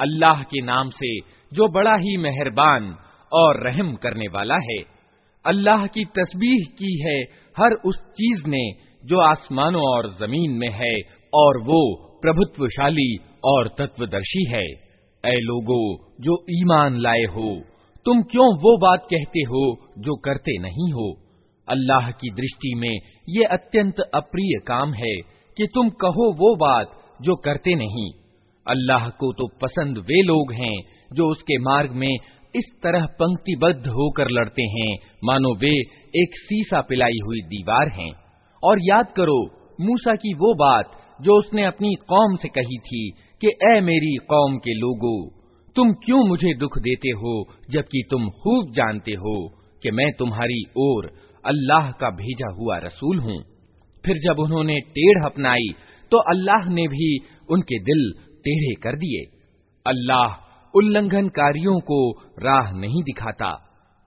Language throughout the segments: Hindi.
अल्लाह के नाम से जो बड़ा ही मेहरबान और रहम करने वाला है, अल्लाह की तस्बीह की है हर उस चीज़ ने जो आसमानों और ज़मीन में है और वो प्रभुत्वशाली और तत्वदर्शी है। ऐ लोगो, जो ईमान लाए हो, तुम क्यों वो बात कहते हो जो करते नहीं हो? अल्लाह की दृष्टि में ये अत्यंत अप्रिय काम है कि तुम कहो वो बात जो करते नहीं। अल्लाह को तो पसंद वे लोग हैं जो उसके मार्ग में इस तरह पंक्तिबद्ध होकर लड़ते हैं। मानो वे एक सीसा पिलाई हुई दीवार हैं। और याद करो, मूसा की वो बात जो उसने अपनी कौम से कही थी कि, ए मेरी कौम के लोगो, तुम क्यों मुझे दुख देते हो जबकि तुम खूब जानते हो कि मैं तुम्हारी ओर अल्लाह का भेजा हुआ रसूल हूँ फिर जब उन्होंने टेढ़ अपनाई तो अल्लाह ने भी उनके दिल टेढ़े कर दिए अल्लाह उल्लंघनकारियों को राह नहीं दिखाता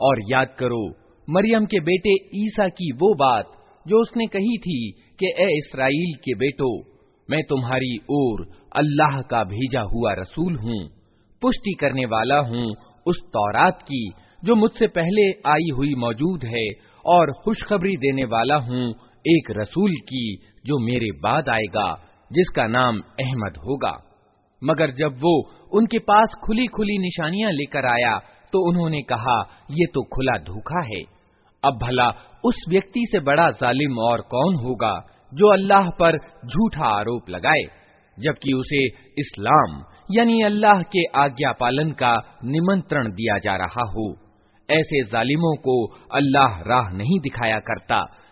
और याद करो, मरियम के बेटे ईसा की वो बात जो उसने कही थी कि, ए इसराइल के बेटो, मैं तुम्हारी ओर अल्लाह का भेजा हुआ रसूल हूँ, पुष्टि करने वाला हूँ उस तौरात की, जो मुझसे पहले आई हुई मौजूद है, और खुशखबरी देने वाला हूँ एक रसूल की, जो मेरे बाद आएगा, जिसका नाम अहमद होगा। मगर जब वो उनके पास खुली खुली निशानियाँ लेकर आया तो उन्होंने कहा, ये तो खुला धोखा है। अब भला उस व्यक्ति से बड़ा जालिम और कौन होगा, जो अल्लाह पर झूठा आरोप लगाए, जबकि उसे इस्लाम, यानी अल्लाह के आज्ञा पालन का निमंत्रण दिया जा रहा हो। ऐसे जालिमों को अल्लाह राह नहीं दिखाया करता।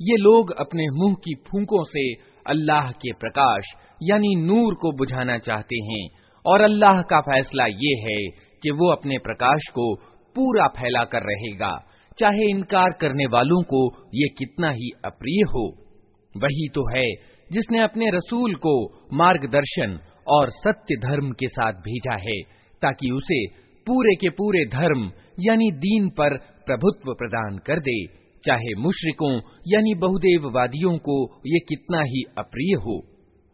ये लोग अपने मुंह की फूंकों से अल्लाह के प्रकाश यानी नूर को बुझाना चाहते हैं और अल्लाह का फैसला ये है कि वो अपने प्रकाश को पूरा फैला कर रहेगा चाहे इनकार करने वालों को ये कितना ही अप्रिय हो वही तो है जिसने अपने रसूल को मार्गदर्शन और सत्य धर्म के साथ भेजा है, ताकि उसे पूरे के पूरे धर्म, यानी दीन पर प्रभुत्व प्रदान कर दे। चाहे मुशरिकों, यानी बहुदेववादियों को ये कितना ही अप्रिय हो।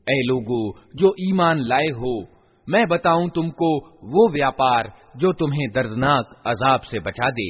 ऐ लोगो, जो ईमान लाए हो, मैं बताऊँ तुमको वो व्यापार जो तुम्हें दर्दनाक अजाब से बचा दे।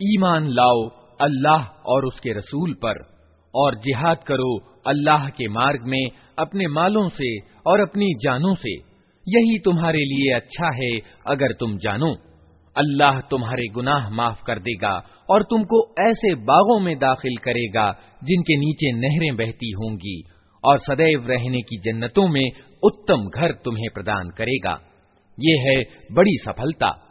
ईमान लाओ अल्लाह और उसके रसूल पर और जिहाद करो अल्लाह के मार्ग में अपने मालों से और अपनी जानों से यही तुम्हारे लिए अच्छा है अगर तुम जानो अल्लाह तुम्हारे गुनाह माफ कर देगा और तुमको ऐसे बागों में दाखिल करेगा जिनके नीचे नहरें बहती होंगी और सदैव रहने की जन्नतों में उत्तम घर तुम्हें प्रदान करेगा। ये है बड़ी सफलता।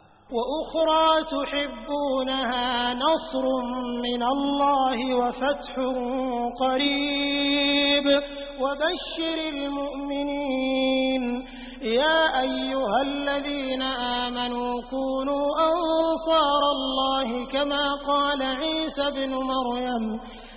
या अय्युहल्लज़ीन आमनू कूनू अंसारल्लाह, कमा क़ाल ईसा इब्न मरयम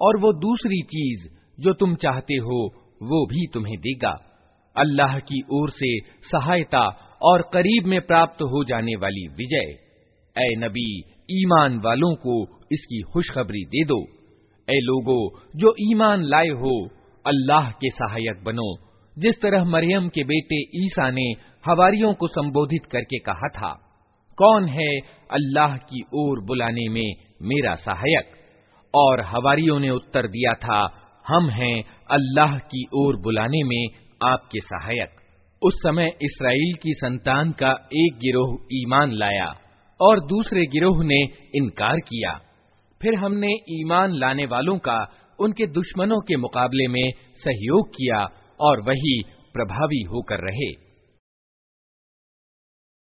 और वो दूसरी चीज जो तुम चाहते हो वो भी तुम्हें देगा अल्लाह की ओर से सहायता और करीब में प्राप्त हो जाने वाली विजय ए नबी ईमान वालों को इसकी खुशखबरी दे दो ए लोगो जो ईमान लाए हो अल्लाह के सहायक बनो जिस तरह मरियम के बेटे ईसा ने हवारियों को संबोधित करके कहा था, कौन है अल्लाह की ओर बुलाने में मेरा सहायक? और हवारियों ने उत्तर दिया था, हम हैं अल्लाह की ओर बुलाने में आपके सहायक। उस समय इसराइल की संतान का एक गिरोह ईमान लाया और दूसरे गिरोह ने इनकार किया। फिर हमने ईमान लाने वालों का उनके दुश्मनों के मुकाबले में सहयोग किया और वही प्रभावी होकर रहे।